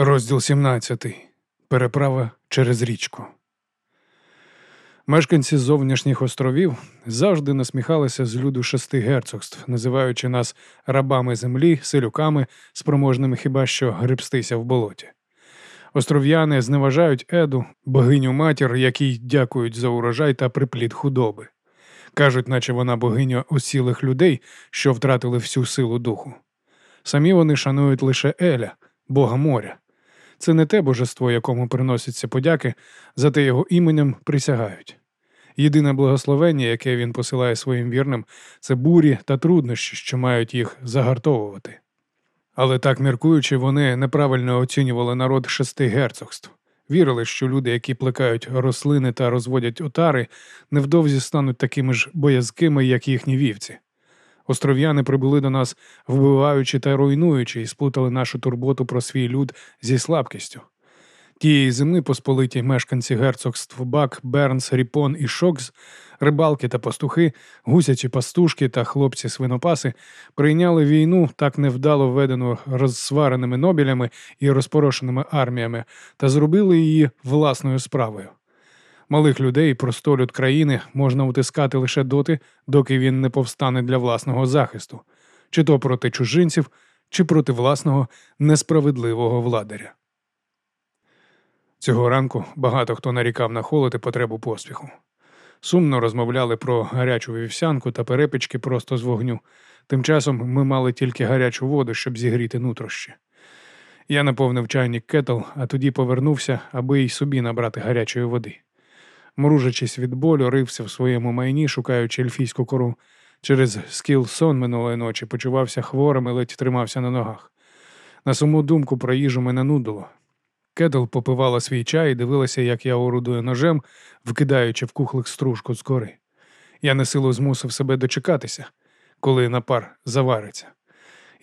Розділ 17. Переправа через річку. Мешканці зовнішніх островів завжди насміхалися з люду шести герцогств, називаючи нас рабами землі, селюками, спроможними хіба що гребстися в болоті. Остров'яни зневажають еду, богиню матір, якій дякують за урожай та приплід худоби. Кажуть, наче вона богиня осілих людей, що втратили всю силу духу. Самі вони шанують лише Еля, бога моря. Це не те божество, якому приносяться подяки, зате його іменем присягають. Єдине благословення, яке він посилає своїм вірним, це бурі та труднощі, що мають їх загартовувати. Але так міркуючи, вони неправильно оцінювали народ шести герцогств. Вірили, що люди, які плекають рослини та розводять отари, невдовзі стануть такими ж боязкими, як їхні вівці. Остров'яни прибули до нас, вбиваючи та руйнуючи, і сплутали нашу турботу про свій люд зі слабкістю. Тієї зими посполиті мешканці герцогств Бак, Бернс, Ріпон і Шокс, рибалки та пастухи, гусячі пастушки та хлопці-свинопаси прийняли війну, так невдало введену розсвареними нобілями і розпорошеними арміями, та зробили її власною справою. Малих людей, простолюд країни можна утискати лише доти, доки він не повстане для власного захисту, чи то проти чужинців, чи проти власного несправедливого владаря. Цього ранку багато хто нарікав на холод і потребу поспіху. Сумно розмовляли про гарячу вівсянку та перепічки просто з вогню. Тим часом ми мали тільки гарячу воду, щоб зігріти нутрощі. Я наповнив чайник кетл, а тоді повернувся, аби й собі набрати гарячої води. Мружачись від болю, рився в своєму майні, шукаючи ельфійську кору. Через скіл сон минулої ночі почувався хворим і ледь тримався на ногах. На саму думку про їжу мене нудило. Кетл попивала свій чай і дивилася, як я орудую ножем, вкидаючи в кухлик стружку з кори. Я на силу змусив себе дочекатися, коли напар завариться.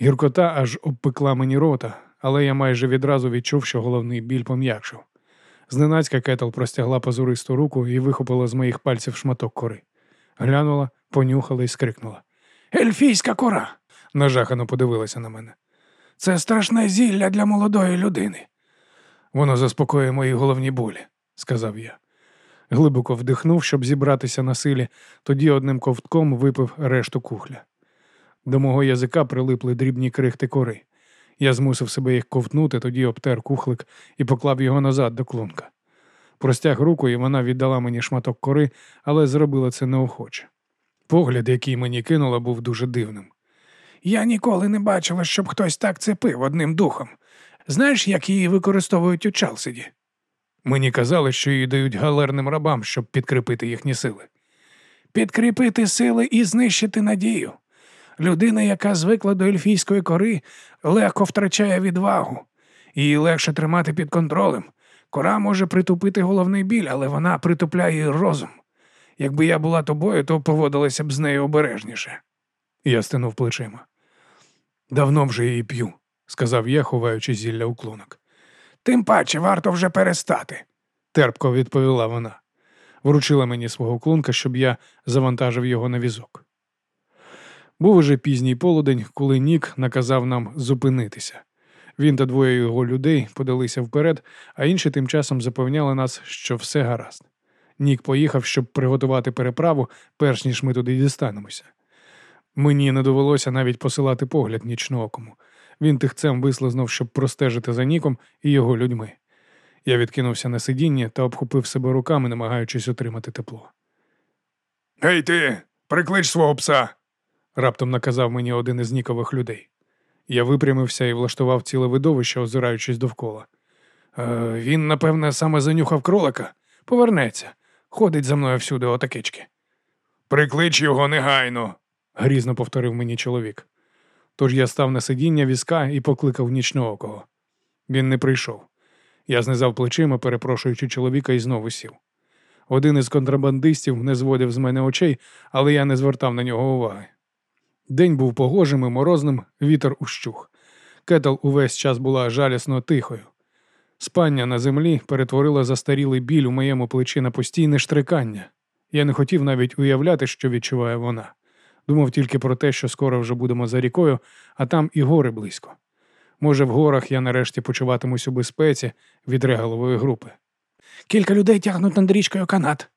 Гіркота аж обпекла мені рота, але я майже відразу відчув, що головний біль пом'якшив. Зненацька кетл простягла позуристу руку і вихопила з моїх пальців шматок кори. Глянула, понюхала і скрикнула. Ельфійська кора. нажахано подивилася на мене. Це страшне зілля для молодої людини. Воно заспокоює мої головні болі, сказав я. Глибоко вдихнув, щоб зібратися на силі, тоді одним ковтком випив решту кухля. До мого язика прилипли дрібні крихти кори. Я змусив себе їх ковтнути, тоді обтер кухлик і поклав його назад до клунка. Простяг руку, і вона віддала мені шматок кори, але зробила це неохоче. Погляд, який мені кинула, був дуже дивним. Я ніколи не бачила, щоб хтось так цепив одним духом. Знаєш, як її використовують у Чалсиді? Мені казали, що її дають галерним рабам, щоб підкріпити їхні сили. Підкріпити сили і знищити надію. Людина, яка звикла до ельфійської кори, легко втрачає відвагу, її легше тримати під контролем. Кора може притупити головний біль, але вона притупляє розум. Якби я була тобою, то поводилася б з нею обережніше. Я стинув плечима. Давно вже її п'ю, сказав я, ховаючи зілля у клунок. Тим паче варто вже перестати, терпко відповіла вона. Вручила мені свого клунка, щоб я завантажив його на візок. Був уже пізній полудень, коли Нік наказав нам зупинитися. Він та двоє його людей подалися вперед, а інші тим часом запевняли нас, що все гаразд. Нік поїхав, щоб приготувати переправу, перш ніж ми туди дістанемося. Мені не довелося навіть посилати погляд нічноокому. Він тихцем вислизнув, щоб простежити за Ніком і його людьми. Я відкинувся на сидіння та обхопив себе руками, намагаючись отримати тепло. Гей ти, приклич свого пса, раптом наказав мені один із Нікових людей. Я випрямився і влаштував ціле видовище, озираючись довкола. «Е, Він, напевне, саме занюхав кролика, повернеться, ходить за мною всюди отакечки. Приклич його негайно, грізно повторив мені чоловік. Тож я став на сидіння візка і покликав нічноокого. Він не прийшов. Я знизав плечима, перепрошуючи чоловіка, і знову сів. Один із контрабандистів не зводив з мене очей, але я не звертав на нього уваги. День був погожим і морозним, вітер ущух. Кетл увесь час була жалісно тихою. Спання на землі перетворило застарілий біль у моєму плечі на постійне штрикання. Я не хотів навіть уявляти, що відчуває вона. Думав тільки про те, що скоро вже будемо за рікою, а там і гори близько. Може, в горах я нарешті почуватимусь у безпеці від регалової групи. Кілька людей тягнуть над річкою канат.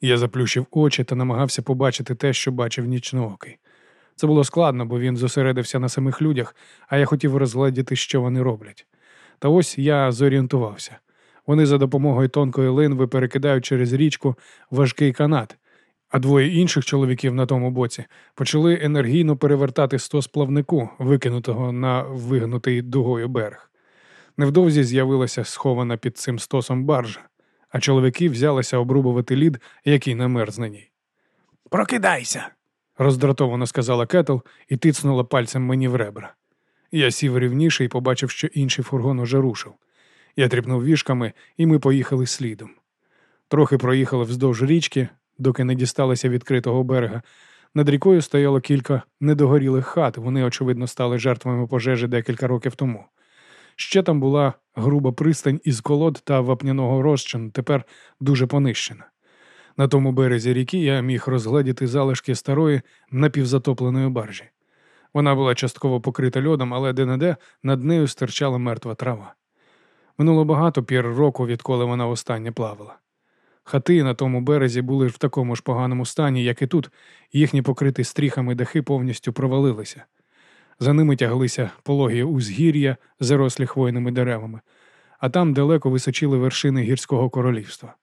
Я заплющив очі та намагався побачити те, що бачив нічноокий. Це було складно, бо він зосередився на самих людях, а я хотів розгледіти, що вони роблять. Та ось я зорієнтувався. Вони за допомогою тонкої линви перекидають через річку важкий канат, а двоє інших чоловіків на тому боці почали енергійно перевертати стос плавнику, викинутого на вигнутий дугою берег. Невдовзі з'явилася схована під цим стосом баржа, а чоловіки взялися обрубувати лід, який намерз на ній. Прокидайся, роздратовано сказала Кетл і тицнула пальцем мені в ребра. Я сів рівніше і побачив, що інший фургон уже рушив. Я тріпнув вішками, і ми поїхали слідом. Трохи проїхали вздовж річки, доки не дісталися відкритого берега. Над рікою стояло кілька недогорілих хат, вони, очевидно, стали жертвами пожежі декілька років тому. Ще там була груба пристань із колод та вапняного розчину, тепер дуже понищена. На тому березі ріки я міг розгледіти залишки старої напівзатопленої баржі. Вона була частково покрита льодом, але де-не-де над нею стирчала мертва трава. Минуло багато пір року, відколи вона останнє плавала. Хати на тому березі були в такому ж поганому стані, як і тут, їхні покриті стріхами дахи повністю провалилися. За ними тяглися пологі узгір'я, зарослі хвойними деревами, а там далеко височили вершини гірського королівства.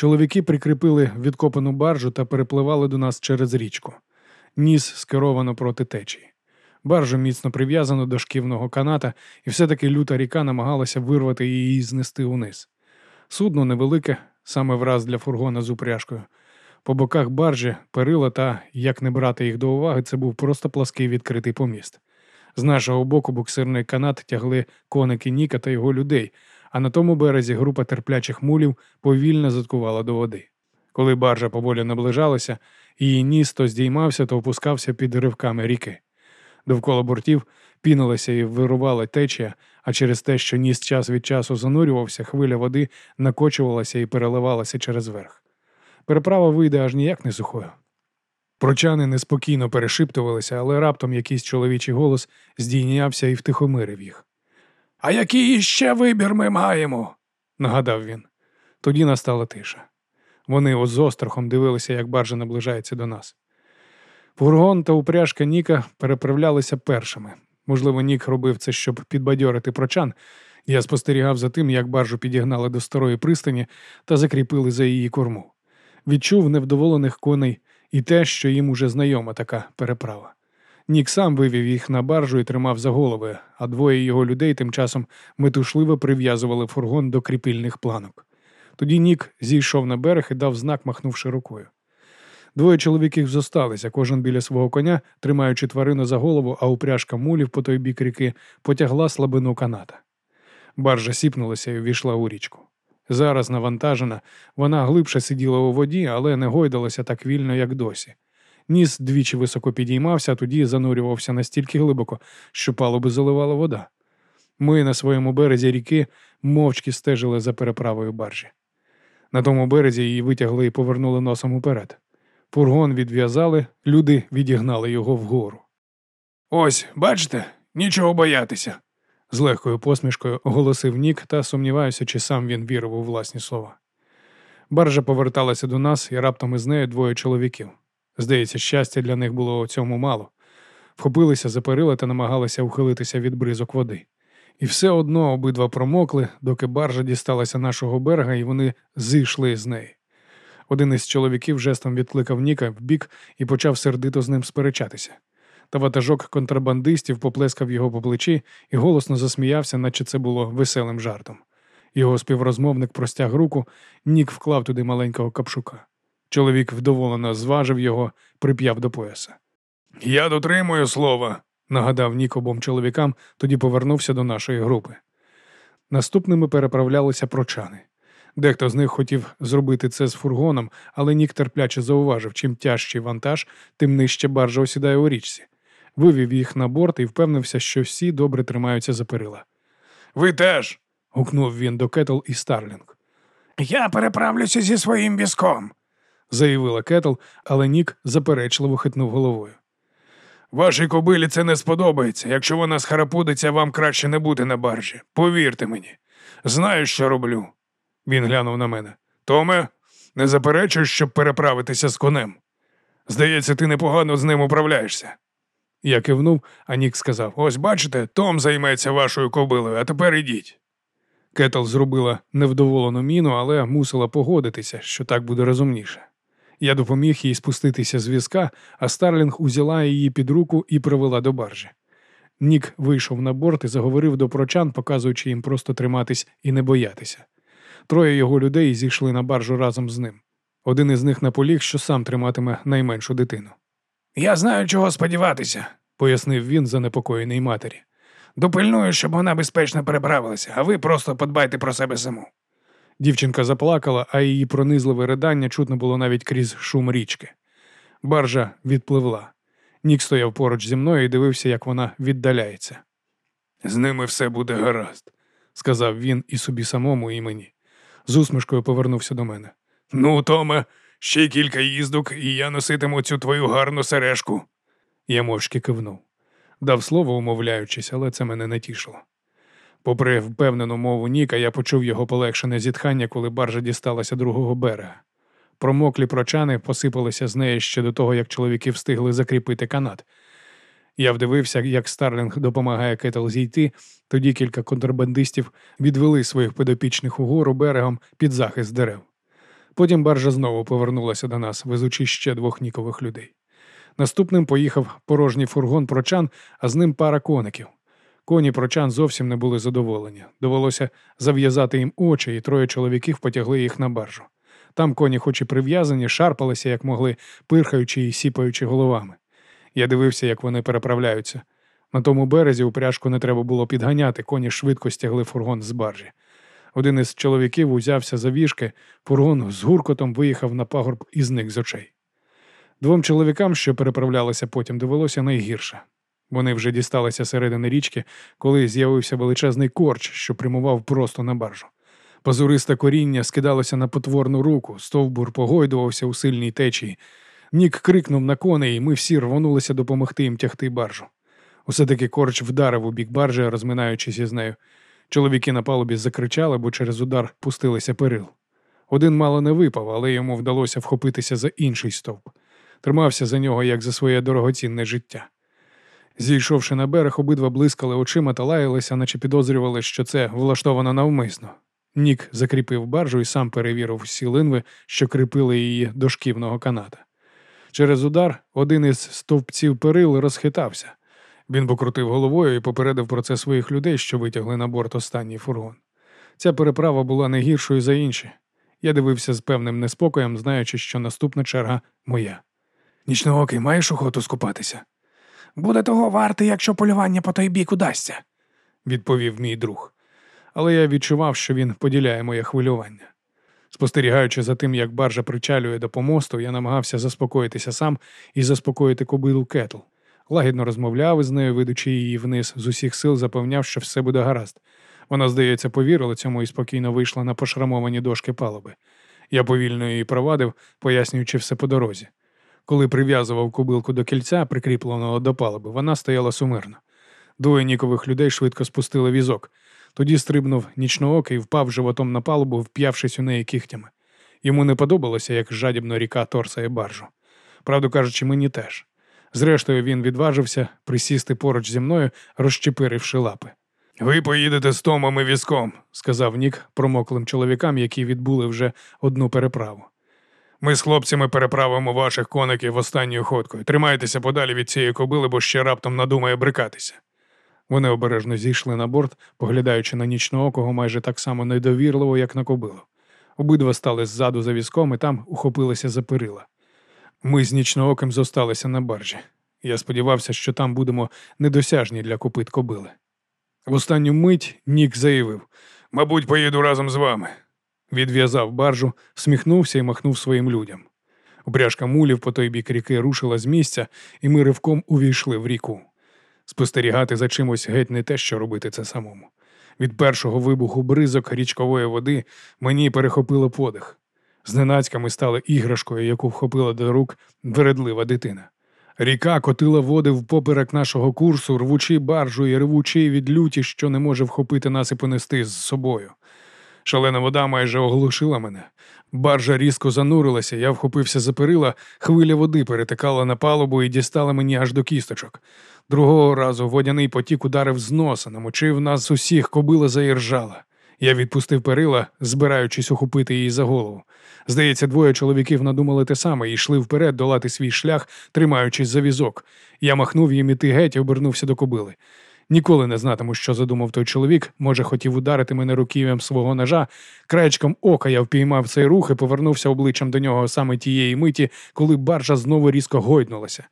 Чоловіки прикріпили відкопану баржу та перепливали до нас через річку. Ніс скеровано проти течії. Баржу міцно прив'язано до шківного каната, і все-таки люта ріка намагалася вирвати її і знести униз. Судно невелике, саме враз для фургона з упряжкою. По боках баржі, перила та, як не брати їх до уваги, це був просто плаский відкритий поміст. З нашого боку буксирний канат тягли коники Ніка та його людей, а на тому березі група терплячих мулів повільно заткувала до води. Коли баржа поволі наближалася, її ніс то здіймався, то опускався під ривками ріки. Довкола бортів пінилася і вирувала течія, а через те, що ніс час від часу занурювався, хвиля води накочувалася і переливалася через верх. Переправа вийде аж ніяк не сухою. Прочани неспокійно перешиптувалися, але раптом якийсь чоловічий голос здійнявся і втихомирив їх. А який іще вибір ми маємо? нагадав він. Тоді настала тиша. Вони з острахом дивилися, як баржа наближається до нас. Фургон та упряжка Ніка переправлялися першими. Можливо, Нік робив це, щоб підбадьорити прочан. Я спостерігав за тим, як баржу підігнали до старої пристані та закріпили за її корму. Відчув невдоволених коней і те, що їм уже знайома така переправа. Нік сам вивів їх на баржу і тримав за голови, а двоє його людей тим часом метушливо прив'язували фургон до кріпильних планок. Тоді Нік зійшов на берег і дав знак, махнувши рукою. Двоє чоловіків зосталися, кожен біля свого коня, тримаючи тварину за голову, а упряжка мулів по той бік ріки потягла слабину каната. Баржа сіпнулася і увійшла у річку. Зараз навантажена, вона глибше сиділа у воді, але не гойдалася так вільно, як досі. Ніс двічі високо підіймався, а тоді занурювався настільки глибоко, що палуби заливала вода. Ми на своєму березі ріки мовчки стежили за переправою баржі. На тому березі її витягли і повернули носом уперед. Фургон відв'язали, люди відігнали його вгору. Ось, бачите, нічого боятися, з легкою посмішкою оголосив Нік та сумніваюся, чи сам він вірив у власні слова. Баржа поверталася до нас, і раптом із нею двоє чоловіків. Здається, щастя для них було цьому мало. Вхопилися за перила та намагалися ухилитися від бризок води. І все одно обидва промокли, доки баржа дісталася нашого берега, і вони зійшли з неї. Один із чоловіків жестом відкликав Ніка в бік і почав сердито з ним сперечатися. Та ватажок контрабандистів поплескав його по плечі і голосно засміявся, наче це було веселим жартом. Його співрозмовник простяг руку, Нік вклав туди маленького капшука. Чоловік вдоволено зважив його, прип'яв до пояса. Я дотримую слова, нагадав Нік обом чоловікам, тоді повернувся до нашої групи. Наступними переправлялися прочани. Дехто з них хотів зробити це з фургоном, але Нік терпляче зауважив, чим тяжчий вантаж, тим нижче баржа осідає у річці. Вивів їх на борт і впевнився, що всі добре тримаються за перила. Ви теж. гукнув він до Кетл і Старлінг. Я переправлюся зі своїм візком, заявила Кетл, але Нік заперечливо хитнув головою. Вашій кобилі це не сподобається. Якщо вона схарапудиться, вам краще не бути на баржі. Повірте мені. Знаю, що роблю. Він глянув на мене. Томе, не заперечуєш, щоб переправитися з конем. Здається, ти непогано з ним управляєшся. Я кивнув, а Нік сказав: Ось бачите, Том займеться вашою кобилою, а тепер ідіть. Кетл зробила невдоволену міну, але мусила погодитися, що так буде розумніше. Я допоміг їй спуститися з візка, а Старлінг узяла її під руку і привела до баржі. Нік вийшов на борт і заговорив до прочан, показуючи їм просто триматись і не боятися. Троє його людей зійшли на баржу разом з ним. Один із них наполіг, що сам триматиме найменшу дитину. Я знаю, чого сподіватися, пояснив він занепокоєний матері. Допильную, щоб вона безпечно переправилася, а ви просто подбайте про себе саму. Дівчинка заплакала, а її пронизливе ридання чутно було навіть крізь шум річки. Баржа відпливла. Нік стояв поруч зі мною і дивився, як вона віддаляється. З ними все буде гаразд, сказав він і собі самому, і мені. З усмішкою повернувся до мене. Ну, Томе, ще кілька їздок, і я носитиму цю твою гарну сережку. Я мовчки кивнув. Дав слово, умовляючись, але це мене не тішило. Попри впевнену мову Ніка, я почув його полегшене зітхання, коли баржа дісталася другого берега. Промоклі прочани посипалися з неї ще до того, як чоловіки встигли закріпити канат. Я вдивився, як Старлінг допомагає Кетл зійти, тоді кілька контрабандистів відвели своїх підопічних угору берегом під захист дерев. Потім баржа знову повернулася до нас, везучи ще двох нікових людей. Наступним поїхав порожній фургон прочан, а з ним пара коників. Коні прочан зовсім не були задоволені. Довелося зав'язати їм очі, і троє чоловіків потягли їх на баржу. Там коні, хоч і прив'язані, шарпалися, як могли, пирхаючи і сіпаючи головами. Я дивився, як вони переправляються. На тому березі упряжку не треба було підганяти, коні швидко стягли фургон з баржі. Один із чоловіків узявся за віжки, фургон з гуркотом виїхав на пагорб і зник з очей. Двом чоловікам, що переправлялися потім, довелося найгірше. Вони вже дісталися середини річки, коли з'явився величезний корч, що прямував просто на баржу. Пазуристе коріння скидалося на потворну руку, стовбур погойдувався у сильній течії. Нік крикнув на коней, і ми всі рвонулися допомогти їм тягти баржу. Усе таки корч вдарив у бік баржі, розминаючись із нею. Чоловіки на палубі закричали, бо через удар пустилися перил. Один мало не випав, але йому вдалося вхопитися за інший стовп. Тримався за нього, як за своє дорогоцінне життя. Зійшовши на берег, обидва блискали очима та лаялися, наче підозрювали, що це влаштовано навмисно. Нік закріпив баржу і сам перевірив всі линви, що кріпили її до шківного каната. Через удар один із стовпців перил розхитався. Він покрутив головою і попередив про це своїх людей, що витягли на борт останній фургон. Ця переправа була не гіршою за інші. Я дивився з певним неспокоєм, знаючи, що наступна черга моя. Нічноокий, маєш охоту скупатися? Буде того варте, якщо полювання по той бік удасться, відповів мій друг. Але я відчував, що він поділяє моє хвилювання. Спостерігаючи за тим, як баржа причалює до помосту, я намагався заспокоїтися сам і заспокоїти кобилу кетл. Лагідно розмовляв із нею, ведучи її вниз з усіх сил, запевняв, що все буде гаразд. Вона, здається, повірила цьому і спокійно вийшла на пошрамовані дошки палуби. Я повільно її провадив, пояснюючи все по дорозі. Коли прив'язував кубилку до кільця, прикріпленого до палуби, вона стояла сумирно. Двоє нікових людей швидко спустили візок. Тоді стрибнув нічноокий і впав животом на палубу, вп'явшись у неї кігтями. Йому не подобалося, як жадібно ріка торсає баржу. Правду кажучи, мені теж. Зрештою, він відважився присісти поруч зі мною, розчепиривши лапи. Ви поїдете з Томом і візком, сказав Нік промоклим чоловікам, які відбули вже одну переправу. Ми з хлопцями переправимо ваших коників останньою ходкою. Тримайтеся подалі від цієї кобили, бо ще раптом надумає брикатися. Вони обережно зійшли на борт, поглядаючи на нічноокого майже так само недовірливо, як на кобилу. Обидва стали ззаду за візком і там ухопилися за перила. Ми з нічнооким зосталися на баржі. Я сподівався, що там будемо недосяжні для копит кобили. В останню мить Нік заявив мабуть, поїду разом з вами. Відв'язав баржу, всміхнувся і махнув своїм людям. Упряжка мулів по той бік ріки рушила з місця, і ми ривком увійшли в ріку. Спостерігати за чимось геть не те, що робити це самому. Від першого вибуху бризок річкової води мені перехопило подих. Зненацька ми стали іграшкою, яку вхопила до рук вередлива дитина. Ріка котила води впоперек нашого курсу, рвучи баржу і ревучи від люті, що не може вхопити нас і понести з собою. Шалена вода майже оглушила мене. Баржа різко занурилася, я вхопився за перила, хвиля води перетикала на палубу і дістала мені аж до кісточок. Другого разу водяний потік ударив з носа, намочив нас усіх, кобила заіржала. Я відпустив перила, збираючись ухопити її за голову. Здається, двоє чоловіків надумали те саме і йшли вперед долати свій шлях, тримаючись за візок. Я махнув їм іти геть і обернувся до кобили. Ніколи не знатиму, що задумав той чоловік. Може, хотів ударити мене руків'ям свого ножа. Краєчком ока я впіймав цей рух і повернувся обличчям до нього саме тієї миті, коли баржа знову різко гойднулася.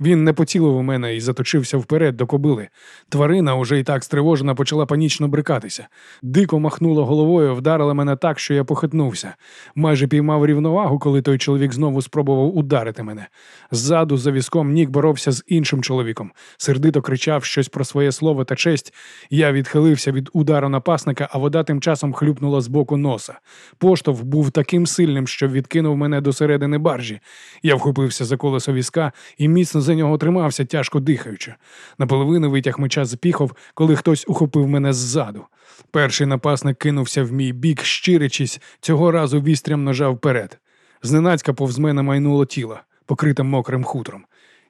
Він не поцілив у мене і заточився вперед до кобили. Тварина, уже і так стривожена, почала панічно брикатися. Дико махнула головою, вдарила мене так, що я похитнувся. Майже піймав рівновагу, коли той чоловік знову спробував ударити мене. Ззаду за візком Нік боровся з іншим чоловіком. Сердито кричав щось про своє слово та честь. Я відхилився від удару напасника, а вода тим часом хлюпнула з боку носа. Поштовх був таким сильним, що відкинув мене до середини баржі. Я вхопився за колесо візка і міцно за нього тримався, тяжко дихаючи. Наполовину витяг меча з піхов, коли хтось ухопив мене ззаду. Перший напасник кинувся в мій бік, щирячись, цього разу вістрям ножа вперед. Зненацька повз мене майнуло тіло, покрите мокрим хутром.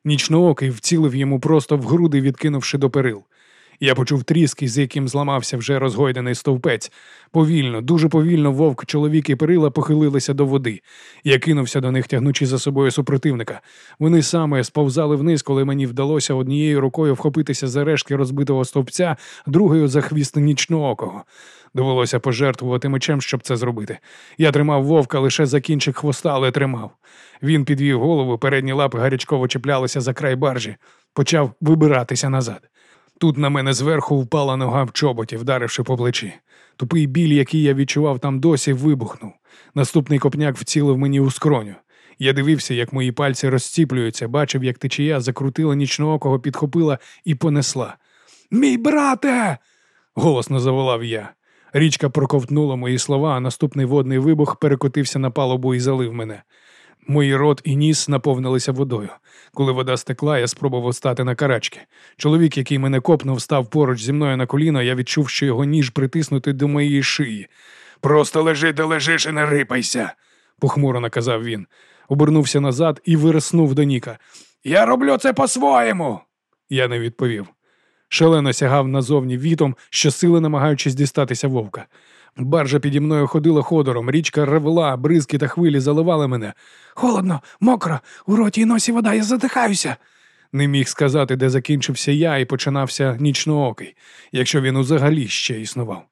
Нічноокий вцілив йому просто в груди, відкинувши до перил. Я почув тріски, з яким зламався вже розгойдений стовпець. Повільно, дуже повільно вовк, чоловік і перила похилилися до води. Я кинувся до них, тягнучи за собою супротивника. Вони саме сповзали вниз, коли мені вдалося однією рукою вхопитися за рештки розбитого стовпця, другою за хвіст нічноокого. Довелося пожертвувати мечем, щоб це зробити. Я тримав вовка лише за кінчик хвоста, але тримав. Він підвів голову, передні лапи гарячково чіплялися за край баржі, почав вибиратися назад. Тут на мене зверху впала нога в чоботі, вдаривши по плечі. Тупий біль, який я відчував там досі, вибухнув. Наступний копняк вцілив мені у скроню. Я дивився, як мої пальці розціплюються, бачив, як течія закрутила нічноокого, підхопила і понесла. Мій брате. голосно заволав я. Річка проковтнула мої слова, а наступний водний вибух перекотився на палубу і залив мене. Мої рот і ніс наповнилися водою. Коли вода стекла, я спробував стати на карачки. Чоловік, який мене копнув, став поруч зі мною на коліно, я відчув, що його ніж притиснутий до моєї шиї. Просто лежи, де лежиш і не рипайся, похмуро наказав він. Обернувся назад і вириснув до Ніка. Я роблю це по-своєму. Я не відповів. Шалено сягав назовні вітом, щосили намагаючись дістатися вовка. Баржа піді мною ходила ходором, річка ревела, бризки та хвилі заливали мене. Холодно, мокро, у роті й носі вода, я задихаюся. Не міг сказати, де закінчився я і починався нічноокий, якщо він узагалі ще існував.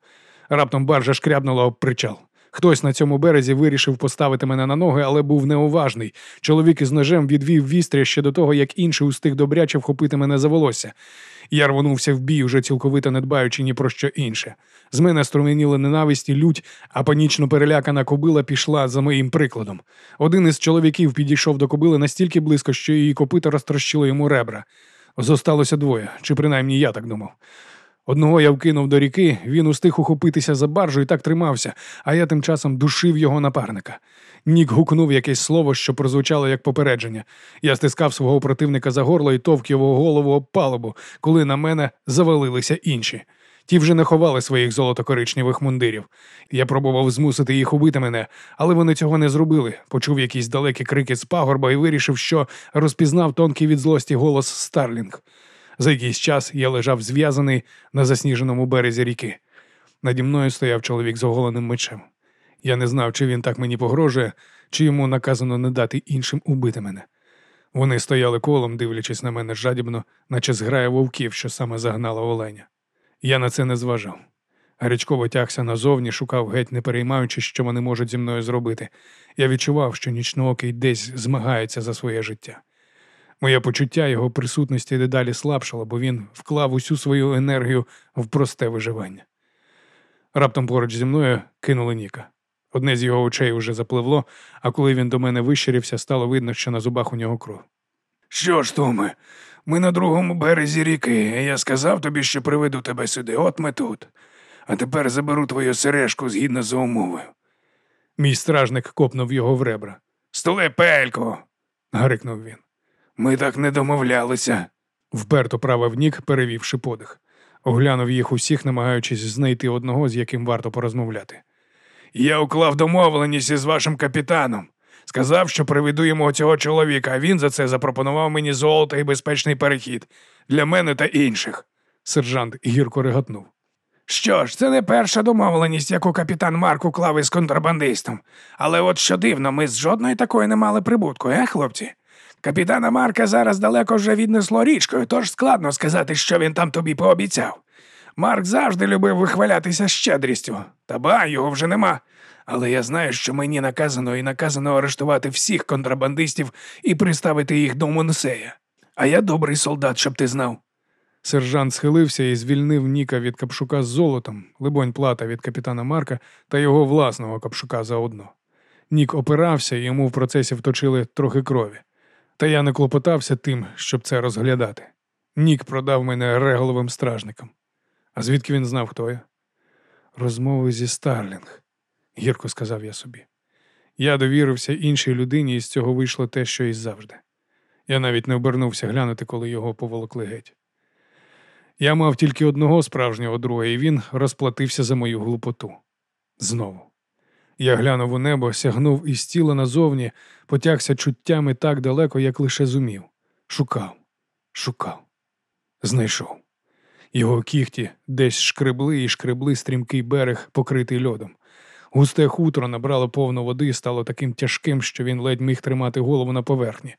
Раптом баржа шкрябнула об причал. Хтось на цьому березі вирішив поставити мене на ноги, але був неуважний. Чоловік із ножем відвів вістря ще до того, як інший устиг добряче вхопити мене за волосся. Я рвонувся в бій, уже цілковито не дбаючи ні про що інше. З мене струменіли ненависть і лють, а панічно перелякана кобила пішла за моїм прикладом. Один із чоловіків підійшов до кобили настільки близько, що її копита розтрощило йому ребра. Зосталося двоє, чи принаймні я так думав. Одного я вкинув до ріки, він устиг ухопитися за баржу і так тримався, а я тим часом душив його напарника. Нік гукнув якесь слово, що прозвучало як попередження. Я стискав свого противника за горло і товк його голову об палубу, коли на мене завалилися інші. Ті вже не ховали своїх золотокоричневих мундирів. Я пробував змусити їх убити мене, але вони цього не зробили. Почув якісь далекі крики з пагорба і вирішив, що розпізнав тонкий від злості голос Старлінг. За якийсь час я лежав зв'язаний на засніженому березі ріки. Наді мною стояв чоловік з оголеним мечем. Я не знав, чи він так мені погрожує, чи йому наказано не дати іншим убити мене. Вони стояли колом, дивлячись на мене жадібно, наче зграя вовків, що саме загнала оленя. Я на це не зважав. Гарячково тягся назовні, шукав геть, не переймаючи, що вони можуть зі мною зробити. Я відчував, що нічноокий десь змагається за своє життя. Моє почуття його присутності дедалі слабшало, бо він вклав усю свою енергію в просте виживання. Раптом поруч зі мною кинули Ніка. Одне з його очей уже запливло, а коли він до мене вищирівся, стало видно, що на зубах у нього кров. Що ж, Томе, ми на другому березі ріки, і я сказав тобі, що приведу тебе сюди, от ми тут. А тепер заберу твою сережку згідно з умовою. Мій стражник копнув його в ребра. Столе пелько. гарикнув він. Ми так не домовлялися. Вперто правив Нік, перевівши подих. Оглянув їх усіх, намагаючись знайти одного, з яким варто порозмовляти. Я уклав домовленість із вашим капітаном. Сказав, що приведу йому цього чоловіка, а він за це запропонував мені золото і безпечний перехід для мене та інших. Сержант гірко реготнув. Що ж, це не перша домовленість, яку капітан Марк уклав із контрабандистом. Але от що дивно, ми з жодної такої не мали прибутку, е, хлопці? Капітана Марка зараз далеко вже віднесло річкою, тож складно сказати, що він там тобі пообіцяв. Марк завжди любив вихвалятися щедрістю. Та ба, його вже нема. Але я знаю, що мені наказано і наказано арештувати всіх контрабандистів і приставити їх до Монсея. А я добрий солдат, щоб ти знав. Сержант схилився і звільнив Ніка від капшука з золотом, либонь плата від капітана Марка та його власного капшука заодно. Нік опирався, і йому в процесі вточили трохи крові. Та я не клопотався тим, щоб це розглядати. Нік продав мене реголовим стражникам. А звідки він знав, хто я? Розмови зі Старлінг, гірко сказав я собі. Я довірився іншій людині, і з цього вийшло те, що і завжди. Я навіть не обернувся глянути, коли його поволокли геть. Я мав тільки одного справжнього друга, і він розплатився за мою глупоту. Знову. Я глянув у небо, сягнув із тіла назовні, потягся чуттями так далеко, як лише зумів. Шукав, шукав, знайшов. Його кіхті десь шкребли і шкребли стрімкий берег, покритий льодом. Густе хутро набрало повну води стало таким тяжким, що він ледь міг тримати голову на поверхні.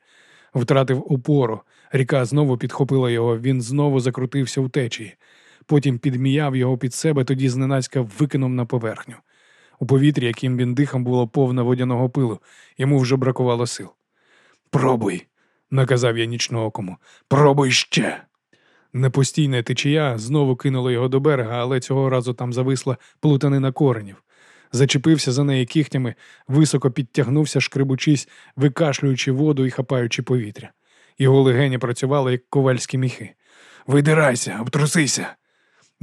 Втратив опору, ріка знову підхопила його, він знову закрутився у течії. Потім підміяв його під себе, тоді зненацька викинув на поверхню. У повітрі, яким він дихав, було повне водяного пилу, йому вже бракувало сил. Пробуй, наказав я нічноокому. Пробуй ще. Непостійна течія знову кинула його до берега, але цього разу там зависла плутанина коренів. Зачепився за неї кігтями, високо підтягнувся, шкребучись, викашлюючи воду і хапаючи повітря. Його легені працювали, як ковальські міхи. Видирайся, обтрусися.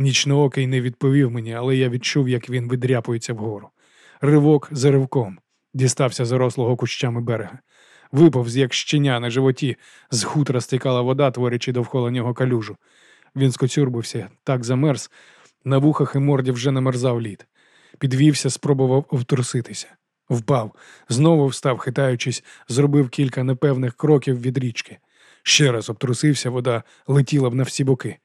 Нічноокий не відповів мені, але я відчув, як він видряпується вгору. Ривок за ривком дістався зарослого кущами берега. Виповз, як щеня на животі, з хутра стікала вода, творячи довкола нього калюжу. Він скоцюрбився, так замерз, на вухах і морді вже намерзав лід. Підвівся, спробував обтруситися. Впав, знову встав, хитаючись, зробив кілька непевних кроків від річки. Ще раз обтрусився, вода летіла б на всі боки.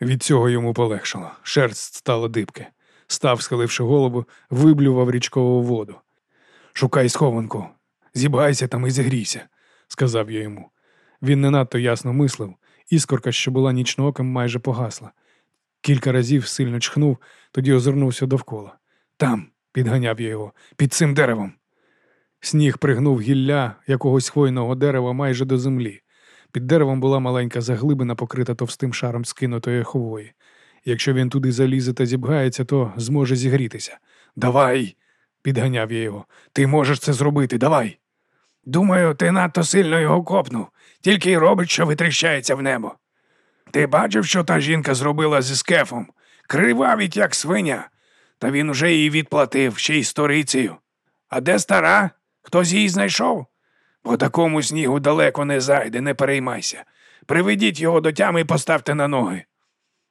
Від цього йому полегшало. Шерсть стала дибки. Став, схиливши голову, виблював річкову воду. Шукай схованку, зібгайся там і зігрійся, сказав я йому. Він не надто ясно мислив, іскорка, що була нічнооким, майже погасла. Кілька разів сильно чхнув, тоді озирнувся довкола. Там, підганяв я його, під цим деревом. Сніг пригнув гілля якогось хвойного дерева майже до землі. Під деревом була маленька заглибина, покрита товстим шаром скинутої хвої. Якщо він туди залізе та зібгається, то зможе зігрітися. Давай, підганяв я його. Ти можеш це зробити, давай. Думаю, ти надто сильно його копнув, тільки й робить, що витріщається в небо. Ти бачив, що та жінка зробила зі скефом? Кривавіть, як свиня. Та він уже її відплатив ще й сторицею. А де стара? Хтось її знайшов? По такому снігу далеко не зайде, не переймайся. Приведіть його до тями і поставте на ноги.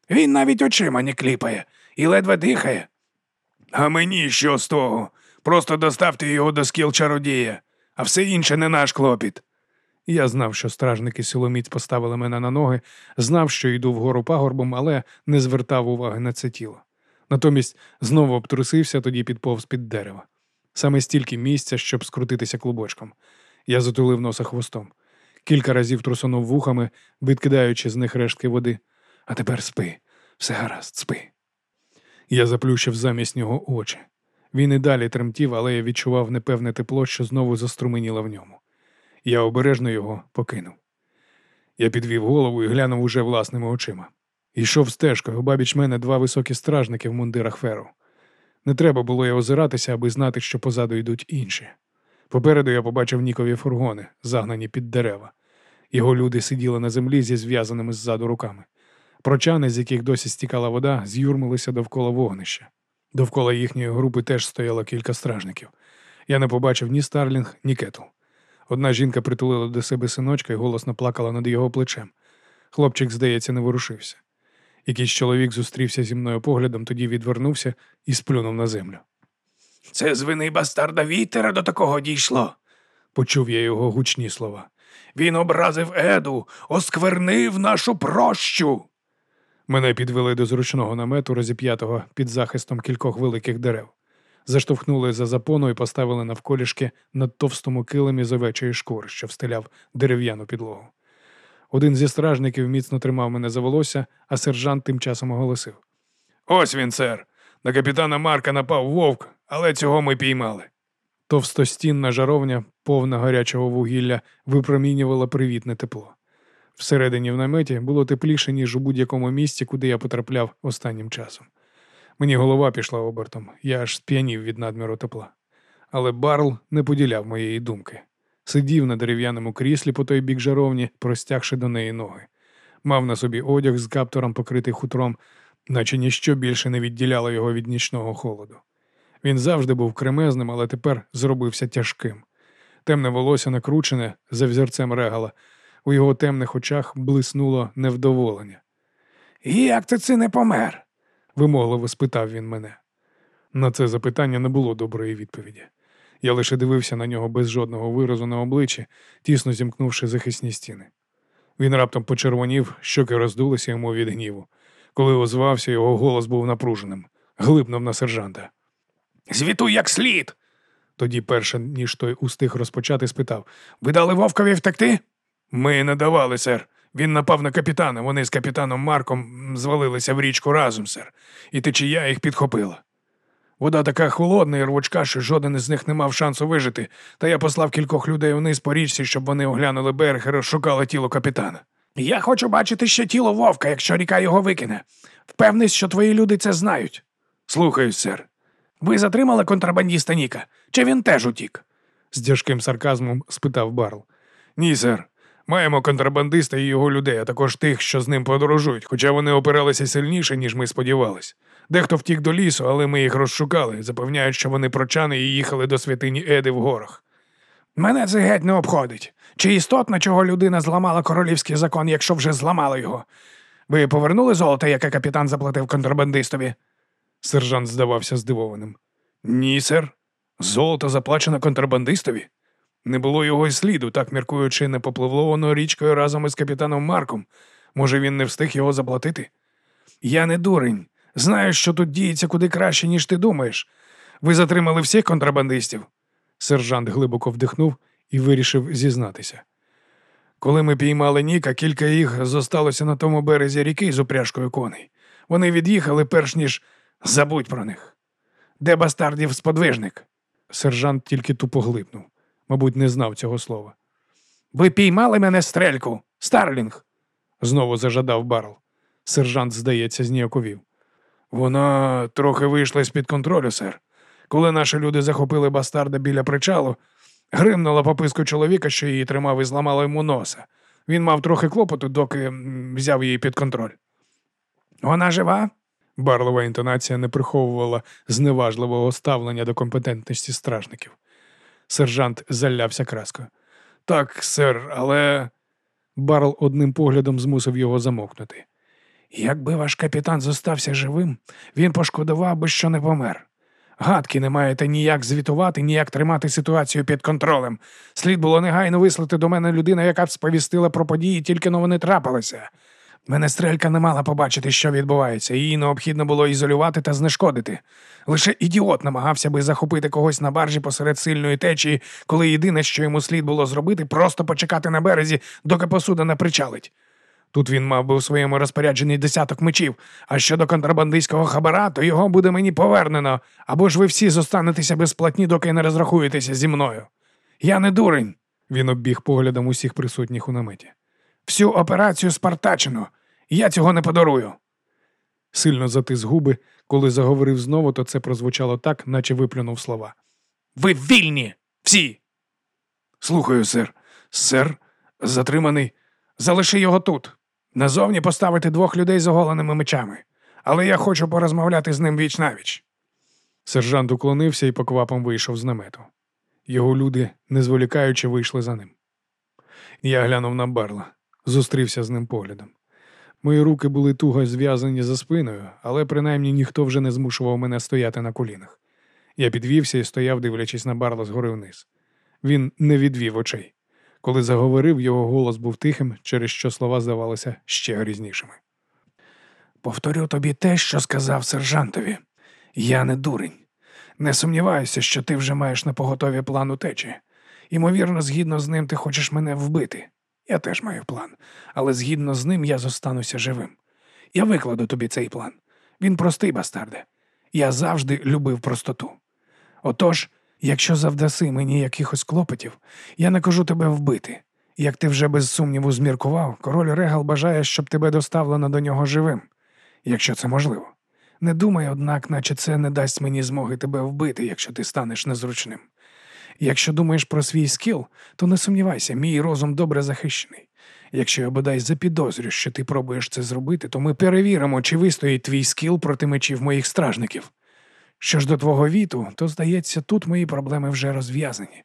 Він навіть очима не кліпає і ледве дихає. А мені що з того? Просто доставте його до скіл чародія, а все інше не наш клопіт. Я знав, що стражники силоміць поставили мене на ноги, знав, що йду вгору пагорбом, але не звертав уваги на це тіло. Натомість знову обтрусився, тоді підповз під дерево. Саме стільки місця, щоб скрутитися клубочком. Я затулив носа хвостом. Кілька разів трусонув вухами, відкидаючи з них рештки води. А тепер спи, все гаразд, спи. Я заплющив замість нього очі. Він і далі тремтів, але я відчував непевне тепло, що знову заструменіло в ньому. Я обережно його покинув. Я підвів голову і глянув уже власними очима. Йшов стежкою, бабіч мене два високі стражники в мундирах феру. Не треба було й озиратися, аби знати, що позаду йдуть інші. Попереду я побачив Нікові фургони, загнані під дерева. Його люди сиділи на землі зі зв'язаними ззаду руками. Прочани, з яких досі стікала вода, з'юрмилися довкола вогнища. Довкола їхньої групи теж стояло кілька стражників. Я не побачив ні Старлінг, ні Кетл. Одна жінка притулила до себе синочка і голосно плакала над його плечем. Хлопчик, здається, не ворушився. Якийсь чоловік зустрівся зі мною поглядом, тоді відвернувся і сплюнув на землю. Це з вини бастарда Вітера до такого дійшло. Почув я його гучні слова. Він образив Еду, осквернив нашу прощу. Мене підвели до зручного намету, розіп'ятого під захистом кількох великих дерев. Заштовхнули за запону і поставили навколішки на товстому килимі з овечої шкури, що встиляв дерев'яну підлогу. Один зі стражників міцно тримав мене за волосся, а сержант тим часом оголосив. Ось він, сер. На капітана Марка напав вовк, але цього ми піймали. Товстостінна жаровня, повна гарячого вугілля, випромінювала привітне тепло. Всередині в наметі було тепліше, ніж у будь-якому місці, куди я потрапляв останнім часом. Мені голова пішла обертом, я аж сп'янів від надміру тепла. Але Барл не поділяв моєї думки. Сидів на дерев'яному кріслі по той бік жаровні, простягши до неї ноги. Мав на собі одяг з каптуром, покритий хутром, наче ніщо більше не відділяло його від нічного холоду. Він завжди був кремезним, але тепер зробився тяжким. Темне волосся накручене за взірцем регала. У його темних очах блиснуло невдоволення. Як ти це не помер? Вимогливо спитав він мене. На це запитання не було доброї відповіді. Я лише дивився на нього без жодного виразу на обличчі, тісно зімкнувши захисні стіни. Він раптом почервонів, щоки роздулися йому від гніву. Коли озвався, його голос був напруженим, глибнув на сержанта. Звітуй як слід. Тоді, перше, ніж той устиг розпочати, спитав Ви дали вовкові втекти? Ми не давали, сер. Він напав на капітана. Вони з капітаном Марком звалилися в річку разом, сер, і течія їх підхопила. Вода така холодна і рвучка, що жоден із них не мав шансу вижити, та я послав кількох людей вниз по річці, щоб вони оглянули берег і розшукали тіло капітана. Я хочу бачити ще тіло вовка, якщо ріка його викине. Впевнений, що твої люди це знають. Слухаюсь, сер. Ви затримали контрабандіста Ніка? Чи він теж утік? з тяжким сарказмом спитав Барл. Ні, сер. Маємо контрабандиста і його людей, а також тих, що з ним подорожують, хоча вони опиралися сильніше, ніж ми сподівались. Дехто втік до лісу, але ми їх розшукали, запевняють, що вони прочани і їхали до святині Еди в горах. Мене це геть не обходить. Чи істотно, чого людина зламала королівський закон, якщо вже зламала його? Ви повернули золото, яке капітан заплатив контрабандистові? Сержант здавався здивованим. Ні, сер. Золото заплачено контрабандистові. Не було його й сліду, так міркуючи, не попливло воно річкою разом із капітаном Марком. Може, він не встиг його заплатити? Я не дурень. Знаю, що тут діється куди краще, ніж ти думаєш. Ви затримали всіх контрабандистів. Сержант глибоко вдихнув і вирішив зізнатися. Коли ми піймали Ніка, кілька їх зосталося на тому березі ріки з упряжкою коней. Вони від'їхали, перш ніж Забудь про них. Де бастардів сподвижник? сержант тільки тупо глипнув. Мабуть, не знав цього слова. Ви піймали мене стрельку, Старлінг. Знову зажадав Барл. Сержант, здається, зніяковів. Вона трохи вийшла з-під контролю, сер. Коли наші люди захопили бастарда біля причалу, гримнула по писку чоловіка, що її тримав і зламала йому носа. Він мав трохи клопоту, доки взяв її під контроль. Вона жива? Барлова інтонація не приховувала зневажливого ставлення до компетентності стражників. Сержант залявся краскою. Так, сер, але. Барл одним поглядом змусив його замовкнути. Якби ваш капітан зостався живим, він пошкодував би, що не помер. Гадки не маєте ніяк звітувати, ніяк тримати ситуацію під контролем. Слід було негайно вислати до мене людину, яка б сповістила про події, тільки но вони трапилися. Мене стрелька не мала побачити, що відбувається, її необхідно було ізолювати та знешкодити. Лише ідіот намагався би захопити когось на баржі посеред сильної течії, коли єдине, що йому слід було зробити, просто почекати на березі, доки посуда не причалить. Тут він мав би у своєму розпорядженні десяток мечів, а щодо контрабандистського хабара, то його буде мені повернено, або ж ви всі зостанетеся безплатні, доки не розрахуєтеся зі мною. Я не дурень. Він оббіг поглядом усіх присутніх у наметі. Всю операцію спартачено. Я цього не подарую. Сильно затис губи, коли заговорив знову, то це прозвучало так, наче виплюнув слова. Ви вільні! Всі! Слухаю, сер. Сер, затриманий. Залиши його тут. Назовні поставити двох людей з оголеними мечами. Але я хочу порозмовляти з ним віч навіч. Сержант уклонився і поквапом вийшов з намету. Його люди, не зволікаючи, вийшли за ним. Я глянув на Барла, зустрівся з ним поглядом. Мої руки були туго зв'язані за спиною, але принаймні ніхто вже не змушував мене стояти на колінах. Я підвівся і стояв, дивлячись на Барла згори вниз. Він не відвів очей. Коли заговорив, його голос був тихим, через що слова здавалися ще грізнішими. Повторю тобі те, що сказав сержантові. Я не дурень. Не сумніваюся, що ти вже маєш на поготові план утечі. Ймовірно, згідно з ним ти хочеш мене вбити. Я теж маю план, але згідно з ним я зостануся живим. Я викладу тобі цей план. Він простий, бастарде. Я завжди любив простоту. Отож, якщо завдаси мені якихось клопотів, я не кажу тебе вбити. Як ти вже без сумніву зміркував, король Регал бажає, щоб тебе доставлено до нього живим, якщо це можливо. Не думай, однак, наче це не дасть мені змоги тебе вбити, якщо ти станеш незручним. Якщо думаєш про свій скіл, то не сумнівайся, мій розум добре захищений. Якщо я бодай запідозрю, що ти пробуєш це зробити, то ми перевіримо, чи вистоїть твій скіл проти мечів моїх стражників. Що ж до твого віту, то здається, тут мої проблеми вже розв'язані.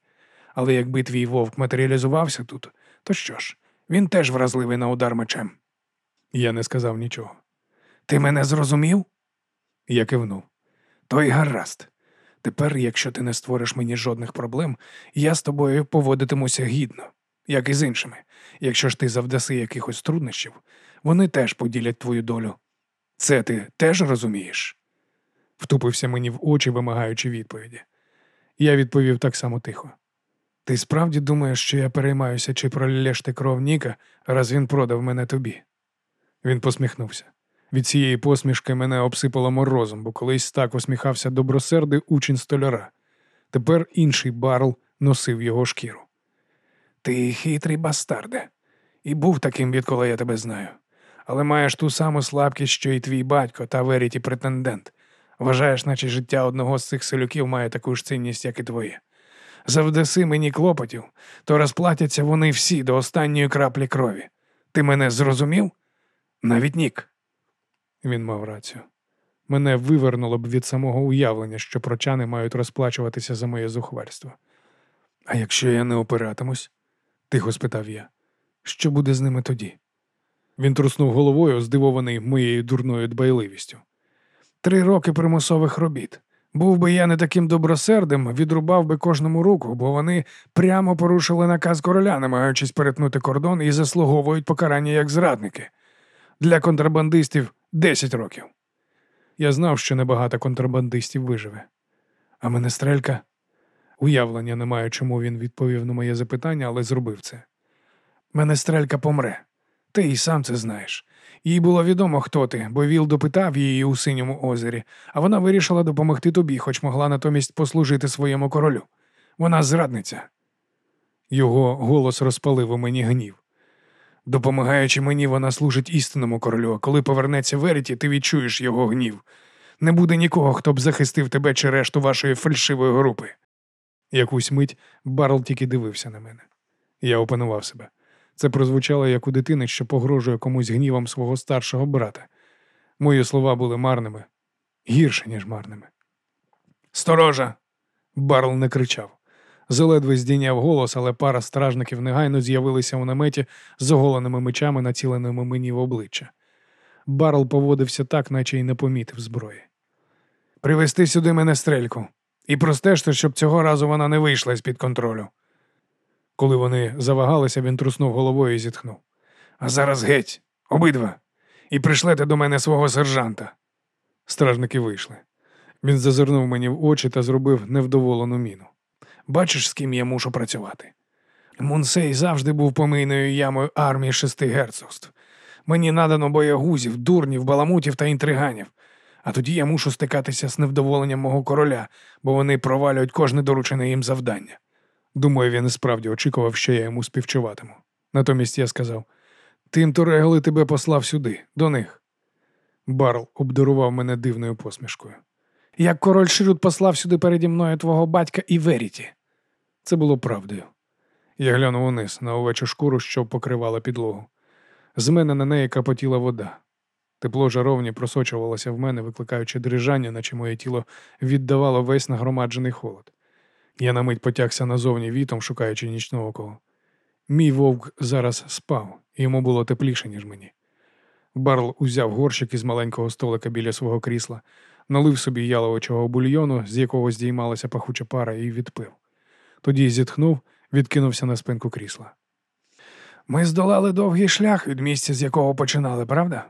Але якби твій вовк матеріалізувався тут, то що ж, він теж вразливий на удар мечем. Я не сказав нічого. Ти мене зрозумів? Я кивнув. То й гаразд. Тепер, якщо ти не створиш мені жодних проблем, я з тобою поводитимуся гідно, як і з іншими. Якщо ж ти завдаси якихось труднощів, вони теж поділять твою долю. Це ти теж розумієш? Втупився мені в очі, вимагаючи відповіді. Я відповів так само тихо. Ти справді думаєш, що я переймаюся, чи пролєш ти кров Ніка, раз він продав мене тобі? Він посміхнувся. Від цієї посмішки мене обсипало морозом, бо колись так усміхався добросердий учень столяра. Тепер інший барл носив його шкіру. Ти хитрий бастарде, і був таким, відколи я тебе знаю. Але маєш ту саму слабкість, що і твій батько та веріті претендент. Вважаєш, наче життя одного з цих селюків має таку ж цінність, як і твоє. Завдаси мені клопотів, то розплатяться вони всі до останньої краплі крові. Ти мене зрозумів? Навіть нік. Він мав рацію. Мене вивернуло б від самого уявлення, що прочани мають розплачуватися за моє зухвальство. А якщо я не опиратимусь? тихо спитав я. Що буде з ними тоді? Він труснув головою, здивований моєю дурною дбайливістю. Три роки примусових робіт. Був би я не таким добросердим, відрубав би кожному руку, бо вони прямо порушили наказ короля, намагаючись перетнути кордон і заслуговують покарання як зрадники. Для контрабандистів 10 років. Я знав, що небагато контрабандистів виживе. А мене стрелька. Уявлення не маю, чому він відповів на моє запитання, але зробив це. Мене стрелька помре. Ти і сам це знаєш. Їй було відомо, хто ти, бо Віл допитав її у синьому озері, а вона вирішила допомогти тобі, хоч могла натомість послужити своєму королю. Вона зрадниця. Його голос розпалив у мені гнів. Допомагаючи мені, вона служить істинному королю, а коли повернеться Веріті, ти відчуєш його гнів. Не буде нікого, хто б захистив тебе чи решту вашої фальшивої групи. Якусь мить Барл тільки дивився на мене. Я опанував себе. Це прозвучало як у дитини, що погрожує комусь гнівом свого старшого брата. Мої слова були марними, гірше, ніж марними. Сторожа. Барл не кричав. Заледве здійняв голос, але пара стражників негайно з'явилися у наметі з оголеними мечами, націленими мені в обличчя. Барл поводився так, наче й не помітив зброї. Привезти сюди мене стрельку. І простежте, щоб цього разу вона не вийшла з-під контролю. Коли вони завагалися, він труснув головою і зітхнув. А зараз геть, обидва, і пришлете до мене свого сержанта. Стражники вийшли. Він зазирнув мені в очі та зробив невдоволену міну. Бачиш, з ким я мушу працювати. Мунсей завжди був помийною ямою армії шести герцогств. Мені надано боягузів, дурнів, баламутів та інтриганів. А тоді я мушу стикатися з невдоволенням мого короля, бо вони провалюють кожне доручене їм завдання. Думаю, він і справді очікував, що я йому співчуватиму. Натомість я сказав: Тим Торегли тебе послав сюди, до них. Барл обдарував мене дивною посмішкою. Як король Шрюд послав сюди переді мною твого батька і Веріті. Це було правдою. Я глянув униз на овечу шкуру, що покривала підлогу. З мене на неї капотіла вода. Тепло жаровні просочувалося в мене, викликаючи дрижання, наче моє тіло віддавало весь нагромаджений холод. Я на мить потягся назовні вітом, шукаючи нічного кого. Мій вовк зараз спав, і йому було тепліше, ніж мені. Барл узяв горщик із маленького столика біля свого крісла, налив собі яловичого бульйону, з якого здіймалася пахуча пара, і відпив. Тоді зітхнув, відкинувся на спинку крісла. Ми здолали довгий шлях від місця, з якого починали, правда?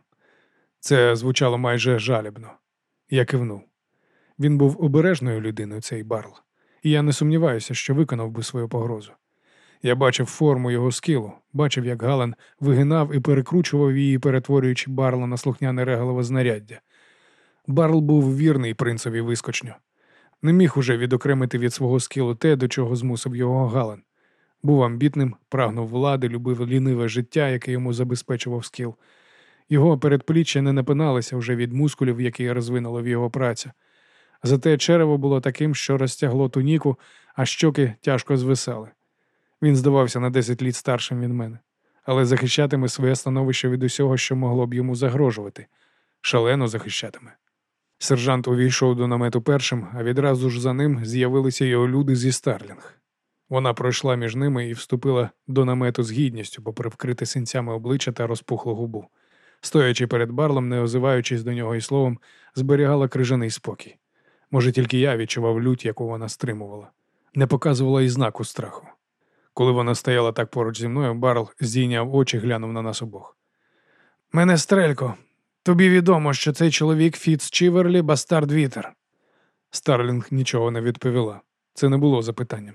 Це звучало майже жалібно. Я кивнув. Він був обережною людиною, цей Барл, і я не сумніваюся, що виконав би свою погрозу. Я бачив форму його скілу, бачив, як Гален вигинав і перекручував її, перетворюючи Барла на слухняне регалове знаряддя. Барл був вірний принцеві вискочню. Не міг уже відокремити від свого скілу те, до чого змусив його Гален. Був амбітним, прагнув влади, любив ліниве життя, яке йому забезпечував скіл. Його передпліччя не напиналися вже від мускулів, які розвинула в його праця. Зате черево було таким, що розтягло туніку, а щоки тяжко звисали. Він здавався на 10 літ старшим від мене, але захищатиме своє становище від усього, що могло б йому загрожувати. Шалено захищатиме. Сержант увійшов до намету першим, а відразу ж за ним з'явилися його люди зі Старлінг. Вона пройшла між ними і вступила до намету з гідністю, попри вкрите синцями обличчя та розпухлу губу. Стоячи перед барлом, не озиваючись до нього і словом, зберігала крижаний спокій. Може, тільки я відчував лють, яку вона стримувала, не показувала і знаку страху. Коли вона стояла так поруч зі мною, Барл здійняв очі, глянув на нас обох. Менестрелько. Тобі відомо, що цей чоловік Фіц Чиверлі бастард Віттер. Старлінг нічого не відповіла. Це не було запитанням.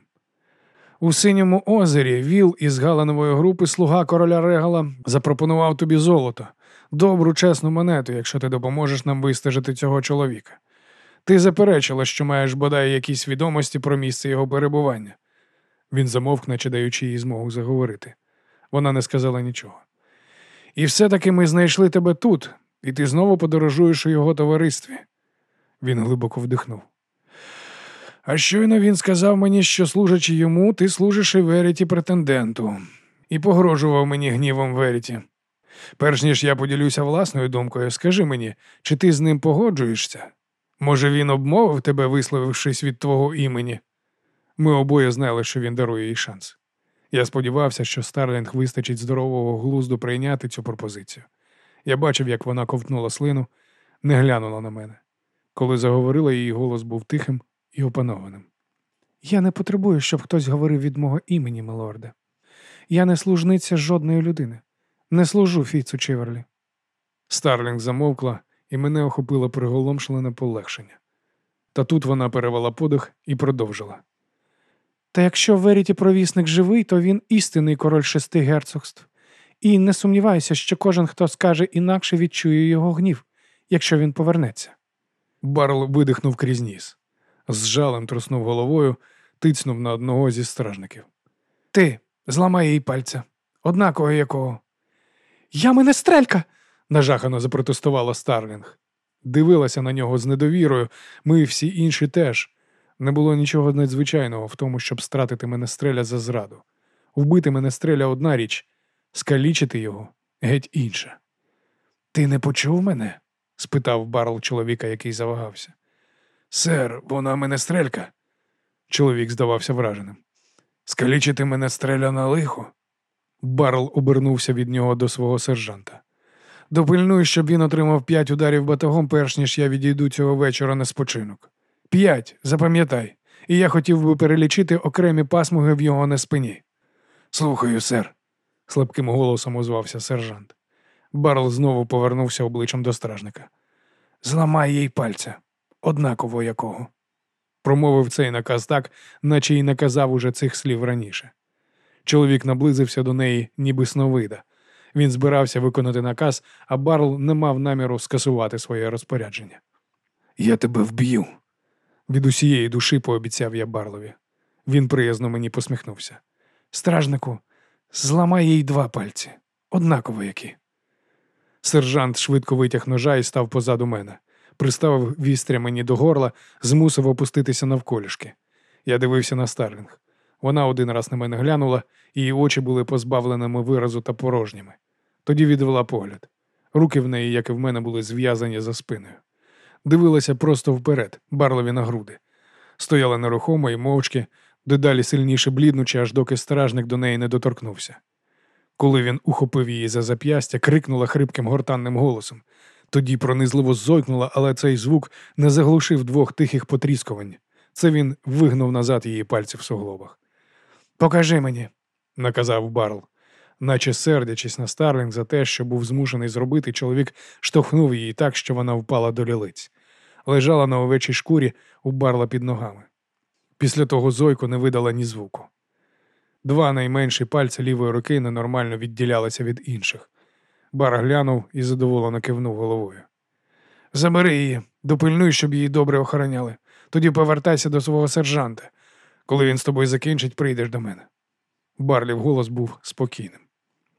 У синьому озері Віл із Галанової групи слуга короля Регала запропонував тобі золото, добру чесну монету, якщо ти допоможеш нам вистежити цього чоловіка. Ти заперечила, що маєш бодай якісь відомості про місце його перебування. Він замовк, наче даючи їй змогу заговорити. Вона не сказала нічого. І все-таки ми знайшли тебе тут, і ти знову подорожуєш у його товаристві. Він глибоко вдихнув. А щойно він сказав мені, що служачи йому, ти служиш і Веріті претенденту, і погрожував мені гнівом Веріті. Перш ніж я поділюся власною думкою, скажи мені, чи ти з ним погоджуєшся? Може, він обмовив тебе, висловившись від твого імені? Ми обоє знали, що він дарує їй шанс. Я сподівався, що Старлінг вистачить здорового глузду прийняти цю пропозицію. Я бачив, як вона ковтнула слину, не глянула на мене. Коли заговорила, її голос був тихим і опанованим. Я не потребую, щоб хтось говорив від мого імені, милорде. Я не служниця жодної людини. Не служу Фіцу Чиверлі. Старлінг замовкла, і мене охопило приголомшлене полегшення. Та тут вона перевела подих і продовжила. Та якщо Веріті Провісник живий, то він істинний король шести герцогств. І не сумніваюся, що кожен, хто скаже інакше, відчує його гнів, якщо він повернеться. Барл видихнув крізь ніс. З жалем труснув головою, тицнув на одного зі стражників. Ти зламай їй пальця, однаково якого. Я мене стрелька. нажахано запротестувала Старлінг. Дивилася на нього з недовірою, ми всі інші теж. Не було нічого надзвичайного в тому, щоб стратити менестреля за зраду. Вбити менестреля одна річ, скалічити його геть інша. Ти не почув мене? спитав Барл чоловіка, який завагався. Сер, вона менестрелька. Чоловік здавався враженим. Скалічити менестреля на лихо. Барл обернувся від нього до свого сержанта. Допильнуй, щоб він отримав п'ять ударів батогом, перш ніж я відійду цього вечора на спочинок. П'ять, запам'ятай, і я хотів би перелічити окремі пасмуги в його на спині. Слухаю, сер, слабким голосом озвався сержант. Барл знову повернувся обличчям до стражника. Зламай їй пальця, однаково якого. Промовив цей наказ так, наче й наказав уже цих слів раніше. Чоловік наблизився до неї, ніби сновида. Він збирався виконати наказ, а Барл не мав наміру скасувати своє розпорядження. Я тебе вб'ю. Від усієї душі пообіцяв я Барлові. Він приязно мені посміхнувся. Стражнику, зламай їй два пальці, однаково які. Сержант швидко витяг ножа і став позаду мене, приставив вістря мені до горла, змусив опуститися навколішки. Я дивився на Старлінг. Вона один раз на мене глянула, її очі були позбавленими виразу та порожніми. Тоді відвела погляд. Руки в неї, як і в мене, були зв'язані за спиною. Дивилася просто вперед, барлові на груди. Стояла нерухомо і мовчки, дедалі сильніше бліднучи, аж доки стражник до неї не доторкнувся. Коли він ухопив її за зап'ястя, крикнула хрипким гортанним голосом. Тоді пронизливо зойкнула, але цей звук не заглушив двох тихих потріскувань. Це він вигнув назад її пальці в суглобах. Покажи мені. наказав Барл. Наче сердячись на Старлінг за те, що був змушений зробити, чоловік штовхнув її так, що вона впала до лілиць. Лежала на овечій шкурі у барла під ногами. Після того зойку не видала ні звуку. Два найменші пальці лівої руки ненормально відділялися від інших. Бар глянув і задоволено кивнув головою. Забери її, допильнуй, щоб її добре охороняли. Тоді повертайся до свого сержанта. Коли він з тобою закінчить, прийдеш до мене. Барлів голос був спокійним.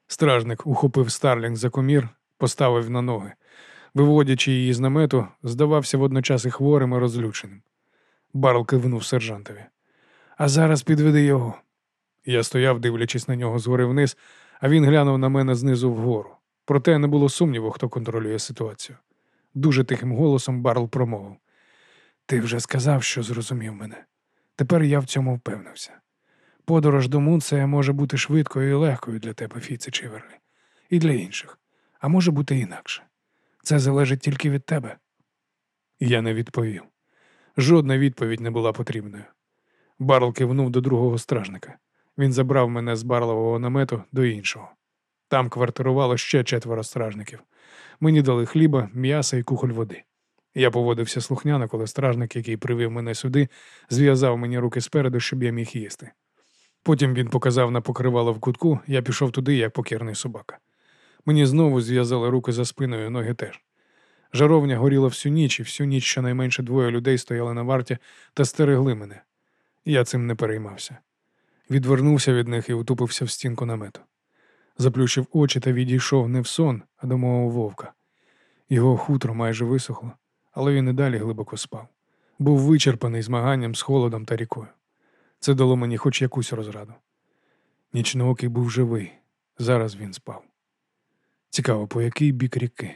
Стражник ухопив Старлінг за комір, поставив на ноги. Виводячи її з намету, здавався водночас і хворим і розлюченим. Барл кивнув сержантові. А зараз підведи його. Я стояв, дивлячись на нього згори вниз, а він глянув на мене знизу вгору. Проте не було сумніву, хто контролює ситуацію. Дуже тихим голосом Барл промовив. Ти вже сказав, що зрозумів мене. Тепер я в цьому впевнився. Подорож до Мунцея може бути швидкою і легкою для тебе, Фіце Чиверлі, і для інших, а може бути інакше. Це залежить тільки від тебе. Я не відповів. Жодна відповідь не була потрібною. Барл кивнув до другого стражника. Він забрав мене з барлового намету до іншого. Там квартирувало ще четверо стражників. Мені дали хліба, м'яса і кухоль води. Я поводився слухняно, коли стражник, який привів мене сюди, зв'язав мені руки спереду, щоб я міг їсти. Потім він показав на покривало в кутку, я пішов туди, як покірний собака. Мені знову зв'язали руки за спиною, ноги теж. Жаровня горіла всю ніч, і всю ніч щонайменше двоє людей стояли на варті та стерегли мене. Я цим не переймався. Відвернувся від них і утупився в стінку намету. Заплющив очі та відійшов не в сон, а до мого вовка. Його хутро майже висохло, але він і далі глибоко спав. Був вичерпаний змаганням з холодом та рікою. Це дало мені хоч якусь розраду. Нічноокий був живий, зараз він спав. Цікаво, по який бік ріки.